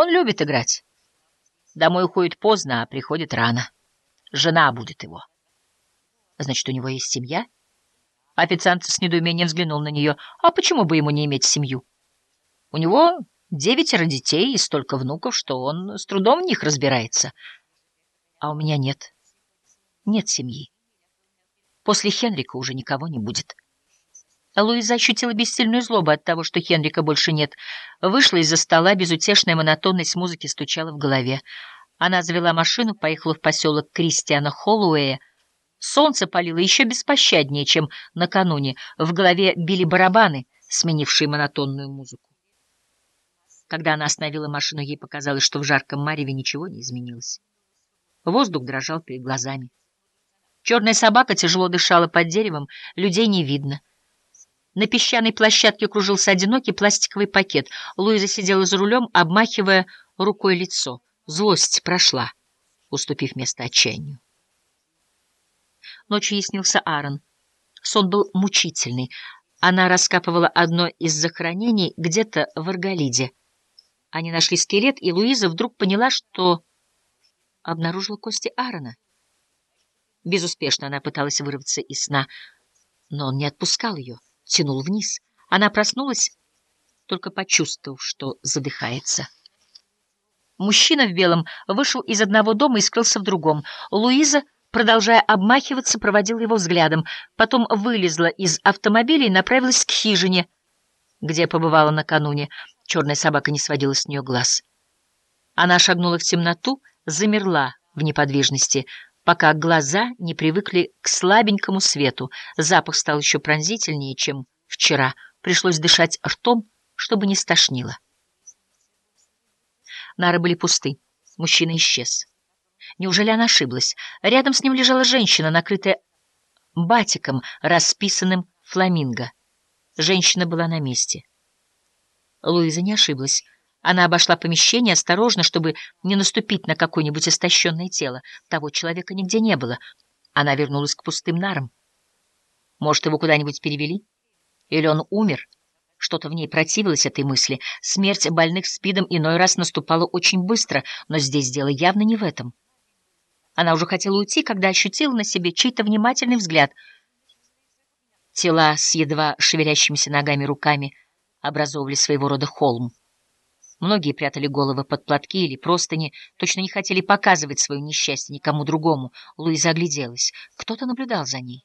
Он любит играть. Домой уходит поздно, а приходит рано. Жена будет его. Значит, у него есть семья? Официант с недоумением взглянул на нее. А почему бы ему не иметь семью? У него девятеро детей и столько внуков, что он с трудом в них разбирается. А у меня нет. Нет семьи. После Хенрика уже никого не будет. Луиза ощутила бессильную злобу от того, что Хенрика больше нет. Вышла из-за стола, безутешная монотонность музыки стучала в голове. Она завела машину, поехала в поселок Кристиана Холлуэя. Солнце палило еще беспощаднее, чем накануне. В голове били барабаны, сменившие монотонную музыку. Когда она остановила машину, ей показалось, что в жарком мареве ничего не изменилось. Воздух дрожал перед глазами. Черная собака тяжело дышала под деревом, людей не видно. На песчаной площадке кружился одинокий пластиковый пакет. Луиза сидела за рулем, обмахивая рукой лицо. Злость прошла, уступив место отчаянию. Ночью ей снился Аарон. Сон был мучительный. Она раскапывала одно из захоронений где-то в Арголиде. Они нашли скелет, и Луиза вдруг поняла, что обнаружила кости Аарона. Безуспешно она пыталась вырваться из сна, но он не отпускал ее, тянул вниз. Она проснулась, только почувствовав, что задыхается. Мужчина в белом вышел из одного дома и скрылся в другом. Луиза, продолжая обмахиваться, проводила его взглядом, потом вылезла из автомобиля и направилась к хижине, где побывала накануне. Черная собака не сводила с нее глаз. Она шагнула в темноту, замерла в неподвижности — пока глаза не привыкли к слабенькому свету. Запах стал еще пронзительнее, чем вчера. Пришлось дышать ртом, чтобы не стошнило. Нары были пусты. Мужчина исчез. Неужели она ошиблась? Рядом с ним лежала женщина, накрытая батиком, расписанным фламинго. Женщина была на месте. Луиза не ошиблась. Она обошла помещение осторожно, чтобы не наступить на какое-нибудь истощенное тело. Того человека нигде не было. Она вернулась к пустым нарам. Может, его куда-нибудь перевели? Или он умер? Что-то в ней противилось этой мысли. Смерть больных СПИДом иной раз наступала очень быстро, но здесь дело явно не в этом. Она уже хотела уйти, когда ощутила на себе чей-то внимательный взгляд. Тела с едва шевелящимися ногами руками образовывали своего рода холм. Многие прятали головы под платки или простыни, точно не хотели показывать свое несчастье никому другому. Луиза огляделась. Кто-то наблюдал за ней.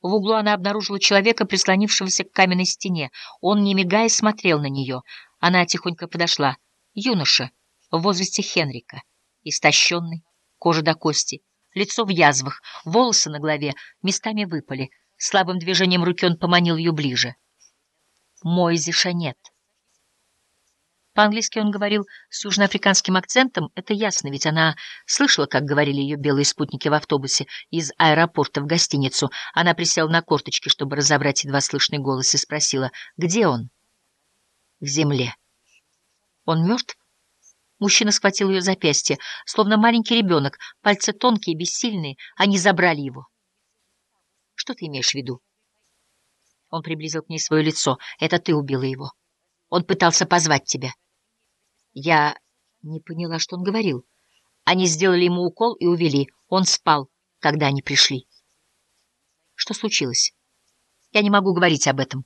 В углу она обнаружила человека, прислонившегося к каменной стене. Он, не мигая, смотрел на нее. Она тихонько подошла. Юноша, в возрасте Хенрика, истощенный, кожа до кости, лицо в язвах, волосы на голове местами выпали. Слабым движением руки он поманил ее ближе. Мойзи Шанет. По-английски он говорил с южноафриканским акцентом, это ясно, ведь она слышала, как говорили ее белые спутники в автобусе из аэропорта в гостиницу. Она присела на корточки, чтобы разобрать едва слышный голос, и спросила, где он? В земле. Он мертв? Мужчина схватил ее запястье, словно маленький ребенок, пальцы тонкие, бессильные, они забрали его. Что ты имеешь в виду? Он приблизил к ней свое лицо. Это ты убила его. Он пытался позвать тебя. Я не поняла, что он говорил. Они сделали ему укол и увели. Он спал, когда они пришли. Что случилось? Я не могу говорить об этом.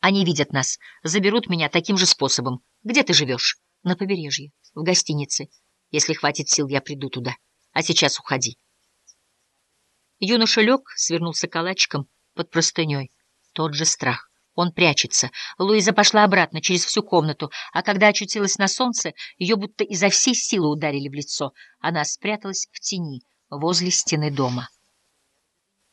Они видят нас, заберут меня таким же способом. Где ты живешь? На побережье, в гостинице. Если хватит сил, я приду туда. А сейчас уходи. Юноша лег, свернулся калачиком под простыней. Тот же страх. Он прячется. Луиза пошла обратно через всю комнату, а когда очутилась на солнце, ее будто изо всей силы ударили в лицо. Она спряталась в тени возле стены дома.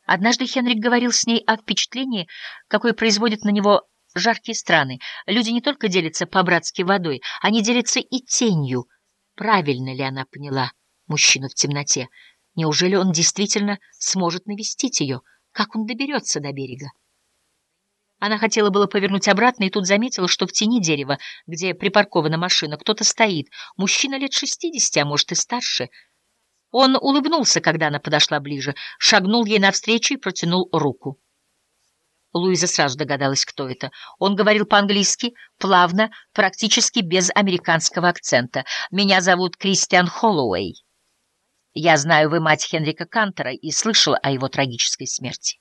Однажды Хенрик говорил с ней о впечатлении, какое производят на него жаркие страны. Люди не только делятся по-братски водой, они делятся и тенью. Правильно ли она поняла мужчину в темноте? Неужели он действительно сможет навестить ее? Как он доберется до берега? Она хотела было повернуть обратно, и тут заметила, что в тени дерева, где припаркована машина, кто-то стоит. Мужчина лет шестидесяти, а может и старше. Он улыбнулся, когда она подошла ближе, шагнул ей навстречу и протянул руку. Луиза сразу догадалась, кто это. Он говорил по-английски, плавно, практически без американского акцента. «Меня зовут Кристиан Холлоуэй. Я знаю, вы мать Хенрика Кантера и слышала о его трагической смерти».